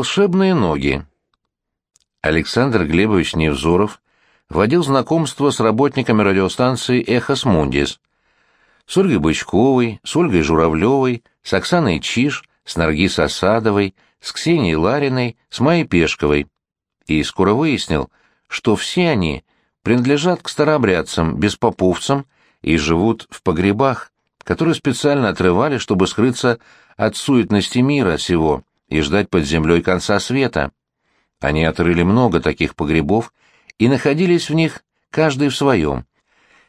Волшебные ноги. Александр Глебович Невзоров водил знакомство с работниками радиостанции «Эхос Мундис», с Ольгой Бычковой, с Ольгой Журавлевой, с Оксаной Чиш, с Наргиз Осадовой, с Ксенией Лариной, с Майей Пешковой. И скоро выяснил, что все они принадлежат к старообрядцам, беспоповцам и живут в погребах, которые специально отрывали, чтобы скрыться от суетности мира сего и ждать под землей конца света. Они отрыли много таких погребов и находились в них каждый в своем.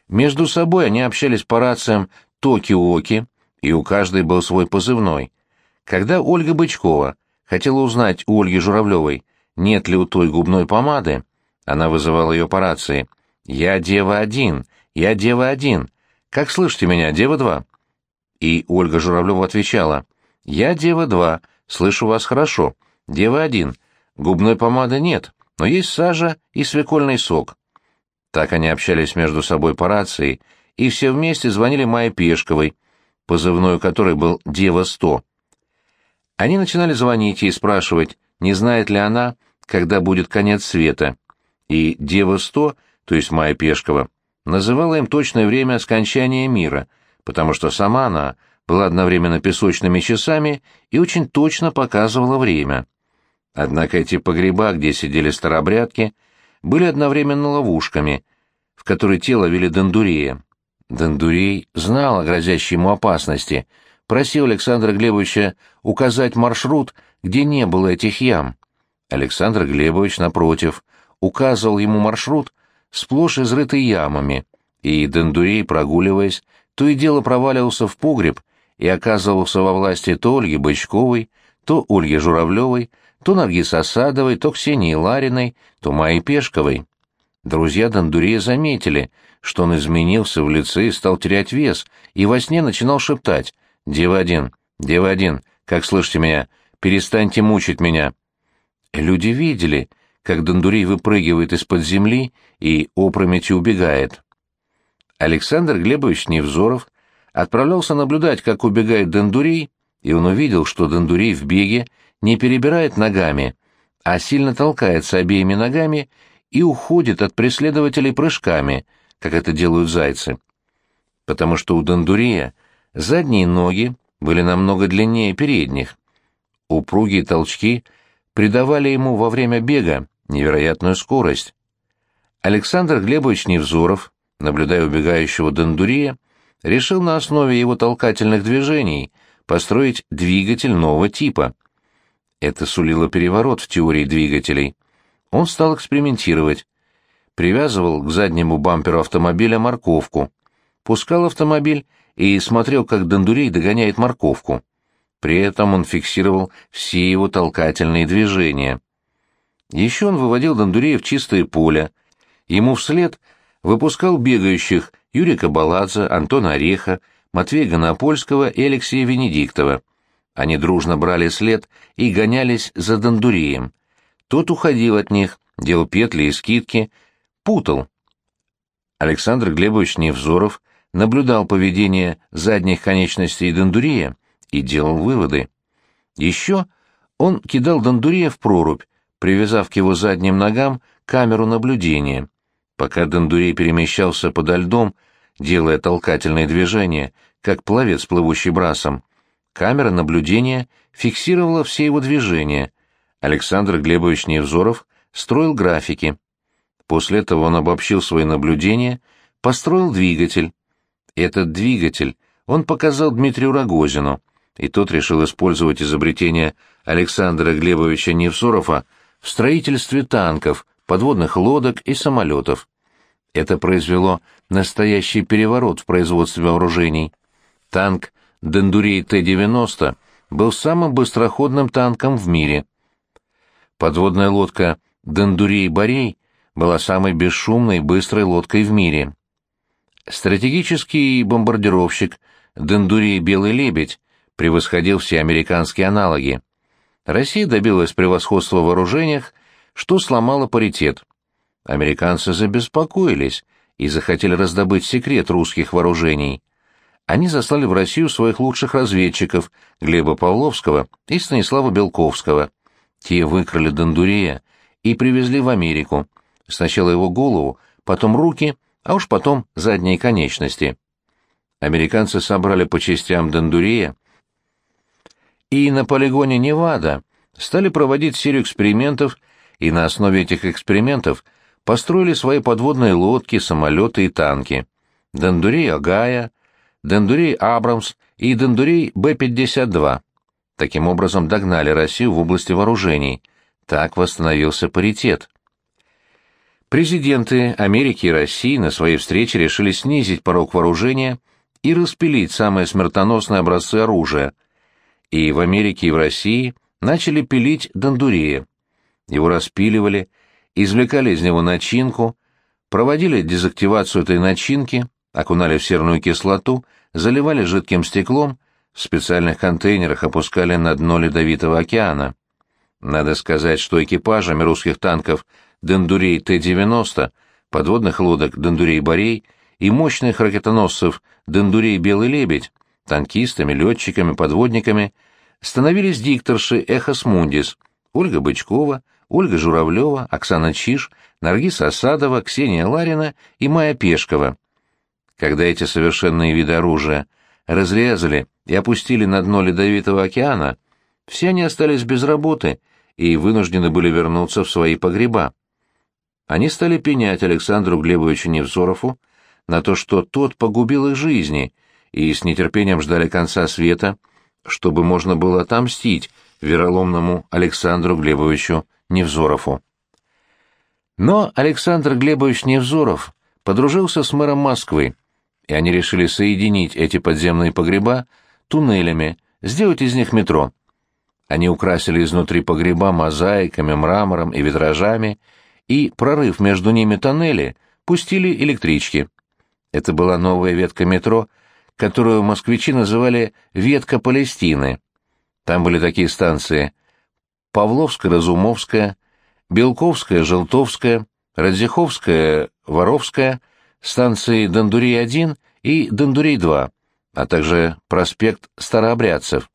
Между собой они общались по рациям «Токи-Оки», и у каждой был свой позывной. Когда Ольга Бычкова хотела узнать у Ольги Журавлевой, нет ли у той губной помады, она вызывала ее по рации. «Я дева один, я дева один. Как слышите меня, дева два?» И Ольга Журавлева отвечала. «Я дева два, слышу вас хорошо. Дева один. Губной помады нет, но есть сажа и свекольный сок». Так они общались между собой по рации, и все вместе звонили Майе Пешковой, позывной которой был «Дева-100». Они начинали звонить и спрашивать, не знает ли она, когда будет конец света. И Дева-100, то есть Майя Пешкова, называла им точное время скончания мира, потому что сама она была одновременно песочными часами и очень точно показывала время. Однако эти погреба, где сидели старобрядки, были одновременно ловушками, в которые тело вели Дондурея. Дондурей знал о грозящей ему опасности, просил Александра Глебовича указать маршрут, где не было этих ям. Александр Глебович, напротив, указывал ему маршрут, сплошь изрытый ямами, и Дондурей, прогуливаясь, то и дело проваливался в погреб и оказывался во власти то Ольги Бычковой, то Ольги Журавлевой, то Наргиз Осадовой, то Ксении Лариной, то Майи Пешковой. Друзья Дондурея заметили, что он изменился в лице и стал терять вес, и во сне начинал шептать «Дева один, дева один, как слышите меня, перестаньте мучить меня». Люди видели, как Дондурей выпрыгивает из-под земли и опрометью убегает. Александр Глебович Невзоров отправлялся наблюдать, как убегает Дондурей, и он увидел, что Дондурей в беге не перебирает ногами, а сильно толкается обеими ногами и уходит от преследователей прыжками, как это делают зайцы. Потому что у Дондурия задние ноги были намного длиннее передних. Упругие толчки придавали ему во время бега невероятную скорость. Александр Глебович Невзоров, наблюдая убегающего Дондурия, решил на основе его толкательных движений построить двигатель нового типа. Это сулило переворот в теории двигателей. Он стал экспериментировать. Привязывал к заднему бамперу автомобиля морковку, пускал автомобиль и смотрел, как Дондурей догоняет морковку. При этом он фиксировал все его толкательные движения. Еще он выводил Дондурея в чистое поле. Ему вслед выпускал бегающих Юрия Баладзе, Антона Ореха, Матвея Гонопольского и Алексея Венедиктова. Они дружно брали след и гонялись за Дондуреем. Тот уходил от них, делал петли и скидки, путал. Александр Глебович Невзоров наблюдал поведение задних конечностей Дондурея и делал выводы. Еще он кидал Дондурея в прорубь, привязав к его задним ногам камеру наблюдения. Пока Дондурей перемещался подо льдом, делая толкательные движения, как пловец, плывущий брасом, Камера наблюдения фиксировала все его движения. Александр Глебович Невзоров строил графики. После этого он обобщил свои наблюдения, построил двигатель. Этот двигатель он показал Дмитрию Рогозину, и тот решил использовать изобретение Александра Глебовича Невзорова в строительстве танков, подводных лодок и самолетов. Это произвело настоящий переворот в производстве вооружений. Танк Дендурей Т-90 был самым быстроходным танком в мире. Подводная лодка Дендурей-Борей была самой бесшумной и быстрой лодкой в мире. Стратегический бомбардировщик Дендурей Белый Лебедь превосходил все американские аналоги. Россия добилась превосходства в вооружениях, что сломало паритет. Американцы забеспокоились и захотели раздобыть секрет русских вооружений они заслали в Россию своих лучших разведчиков Глеба Павловского и Станислава Белковского. Те выкрали Дондурея и привезли в Америку. Сначала его голову, потом руки, а уж потом задние конечности. Американцы собрали по частям Дондурея, и на полигоне Невада стали проводить серию экспериментов, и на основе этих экспериментов построили свои подводные лодки, самолеты и танки. Дондурей Агая, Дондурей Абрамс и Дондурей Б-52. Таким образом догнали Россию в области вооружений. Так восстановился паритет. Президенты Америки и России на своей встрече решили снизить порог вооружения и распилить самые смертоносные образцы оружия. И в Америке, и в России начали пилить дондурея. Его распиливали, извлекали из него начинку, проводили дезактивацию этой начинки, окунали в серную кислоту, заливали жидким стеклом, в специальных контейнерах опускали на дно Ледовитого океана. Надо сказать, что экипажами русских танков «Дондурей Т-90», подводных лодок «Дондурей Борей» и мощных ракетоносцев «Дондурей Белый Лебедь», танкистами, летчиками, подводниками становились дикторши «Эхос Мундис», Ольга Бычкова, Ольга Журавлева, Оксана Чиш, Наргиз Осадова, Ксения Ларина и Майя Пешкова. Когда эти совершенные виды оружия разрезали и опустили на дно Ледовитого океана, все они остались без работы и вынуждены были вернуться в свои погреба. Они стали пенять Александру Глебовичу Невзорову на то, что тот погубил их жизни, и с нетерпением ждали конца света, чтобы можно было отомстить вероломному Александру Глебовичу Невзорову. Но Александр Глебович Невзоров подружился с мэром Москвы, и они решили соединить эти подземные погреба туннелями, сделать из них метро. Они украсили изнутри погреба мозаиками, мрамором и витражами, и, прорыв между ними тоннели, пустили электрички. Это была новая ветка метро, которую москвичи называли «ветка Палестины». Там были такие станции Павловская-Разумовская, Белковская-Желтовская, Радзиховская, Воровская, станции Дондурей-1 и Дондурей-2, а также проспект Старообрядцев.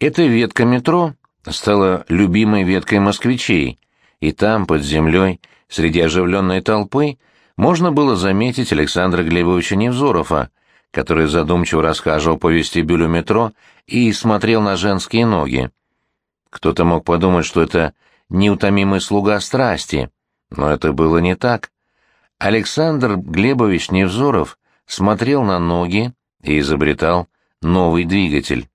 Эта ветка метро стала любимой веткой москвичей, и там, под землей, среди оживленной толпы, можно было заметить Александра Глебовича Невзорова, который задумчиво расхаживал по вестибюлю метро и смотрел на женские ноги. Кто-то мог подумать, что это неутомимый слуга страсти, но это было не так. Александр Глебович Невзоров смотрел на ноги и изобретал новый двигатель.